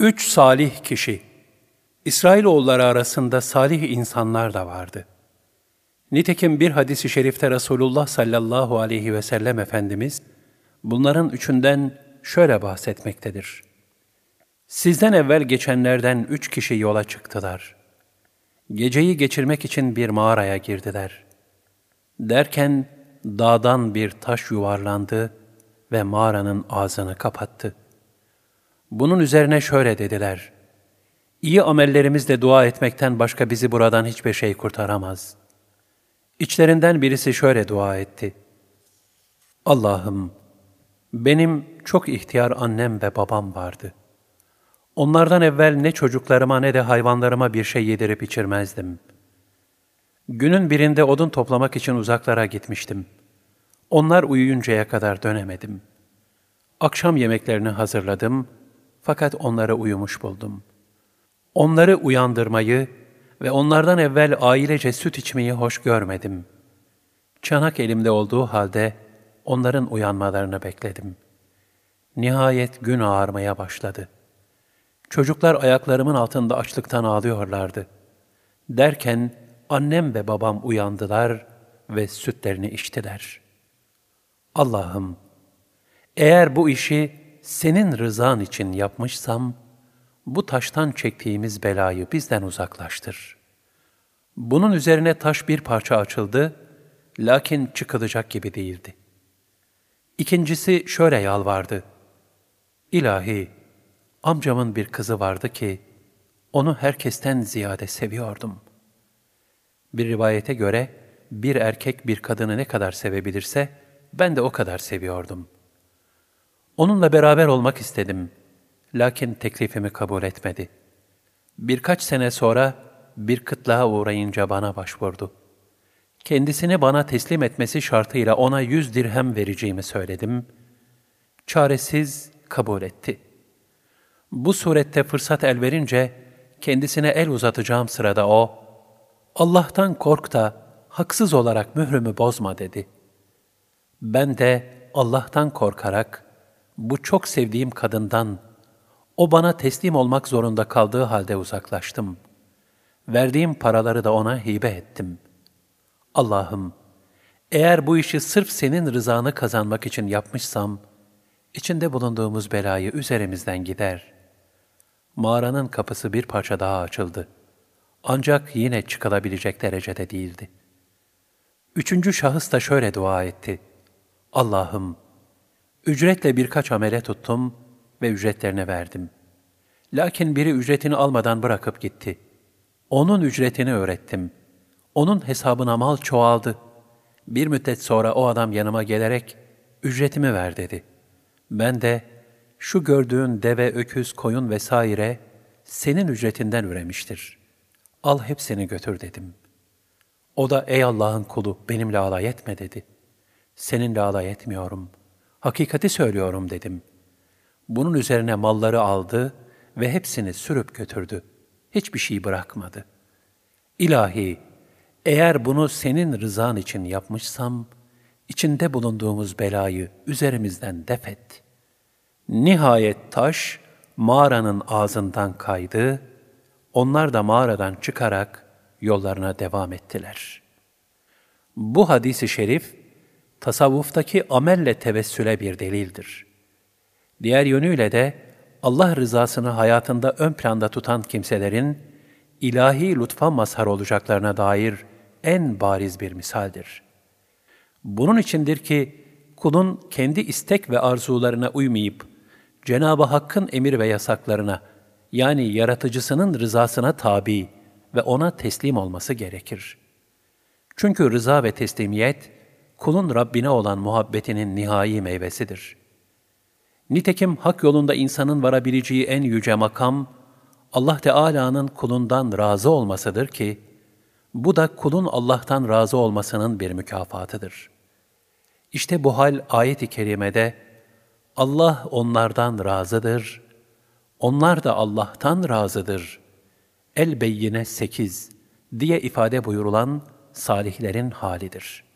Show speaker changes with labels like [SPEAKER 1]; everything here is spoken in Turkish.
[SPEAKER 1] Üç salih kişi. İsrailoğulları arasında salih insanlar da vardı. Nitekim bir hadisi şerifte Resulullah sallallahu aleyhi ve sellem Efendimiz, bunların üçünden şöyle bahsetmektedir. Sizden evvel geçenlerden üç kişi yola çıktılar. Geceyi geçirmek için bir mağaraya girdiler. Derken dağdan bir taş yuvarlandı ve mağaranın ağzını kapattı. Bunun üzerine şöyle dediler. İyi amellerimizle dua etmekten başka bizi buradan hiçbir şey kurtaramaz. İçlerinden birisi şöyle dua etti. Allah'ım, benim çok ihtiyar annem ve babam vardı. Onlardan evvel ne çocuklarıma ne de hayvanlarıma bir şey yedirip içirmezdim. Günün birinde odun toplamak için uzaklara gitmiştim. Onlar uyuyuncaya kadar dönemedim. Akşam yemeklerini hazırladım fakat onları uyumuş buldum. Onları uyandırmayı ve onlardan evvel ailece süt içmeyi hoş görmedim. Çanak elimde olduğu halde onların uyanmalarını bekledim. Nihayet gün ağarmaya başladı. Çocuklar ayaklarımın altında açlıktan ağlıyorlardı. Derken annem ve babam uyandılar ve sütlerini içtiler. Allah'ım, eğer bu işi senin rızan için yapmışsam, bu taştan çektiğimiz belayı bizden uzaklaştır. Bunun üzerine taş bir parça açıldı, lakin çıkılacak gibi değildi. İkincisi şöyle yalvardı. İlahi, amcamın bir kızı vardı ki, onu herkesten ziyade seviyordum. Bir rivayete göre, bir erkek bir kadını ne kadar sevebilirse, ben de o kadar seviyordum. Onunla beraber olmak istedim. Lakin teklifimi kabul etmedi. Birkaç sene sonra bir kıtlığa uğrayınca bana başvurdu. Kendisini bana teslim etmesi şartıyla ona yüz dirhem vereceğimi söyledim. Çaresiz kabul etti. Bu surette fırsat el verince kendisine el uzatacağım sırada o, Allah'tan kork da haksız olarak mührümü bozma dedi. Ben de Allah'tan korkarak bu çok sevdiğim kadından o bana teslim olmak zorunda kaldığı halde uzaklaştım. Verdiğim paraları da ona hibe ettim. Allah'ım, eğer bu işi sırf senin rızanı kazanmak için yapmışsam, içinde bulunduğumuz belayı üzerimizden gider. Mağaranın kapısı bir parça daha açıldı. Ancak yine çıkılabilecek derecede değildi. Üçüncü şahıs da şöyle dua etti. Allah'ım, ücretle birkaç amele tuttum ve ücretlerine verdim. Lakin biri ücretini almadan bırakıp gitti. Onun ücretini öğrettim. Onun hesabına mal çoğaldı. Bir müddet sonra o adam yanıma gelerek, ücretimi ver dedi. Ben de, şu gördüğün deve, öküz, koyun vesaire, senin ücretinden üremiştir. Al hepsini götür dedim. O da, ey Allah'ın kulu, benimle alay etme dedi. Seninle alay etmiyorum. Hakikati söylüyorum dedim. Bunun üzerine malları aldı ve hepsini sürüp götürdü. Hiçbir şey bırakmadı. İlahi, eğer bunu senin rızan için yapmışsam, içinde bulunduğumuz belayı üzerimizden defet. Nihayet taş mağaranın ağzından kaydı, onlar da mağaradan çıkarak yollarına devam ettiler. Bu hadisi şerif, tasavvuftaki amelle tevessüle bir delildir. Diğer yönüyle de Allah rızasını hayatında ön planda tutan kimselerin ilahi lütfa mazhar olacaklarına dair en bariz bir misaldir. Bunun içindir ki kulun kendi istek ve arzularına uymayıp Cenab-ı Hakk'ın emir ve yasaklarına yani yaratıcısının rızasına tabi ve ona teslim olması gerekir. Çünkü rıza ve teslimiyet kulun Rabbine olan muhabbetinin nihai meyvesidir. Nitekim hak yolunda insanın varabileceği en yüce makam, Allah Teala'nın kulundan razı olmasıdır ki, bu da kulun Allah'tan razı olmasının bir mükafatıdır. İşte bu hal ayet-i kerimede, Allah onlardan razıdır, onlar da Allah'tan razıdır. El-Beyyine 8 diye ifade buyurulan salihlerin halidir.''